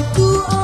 aku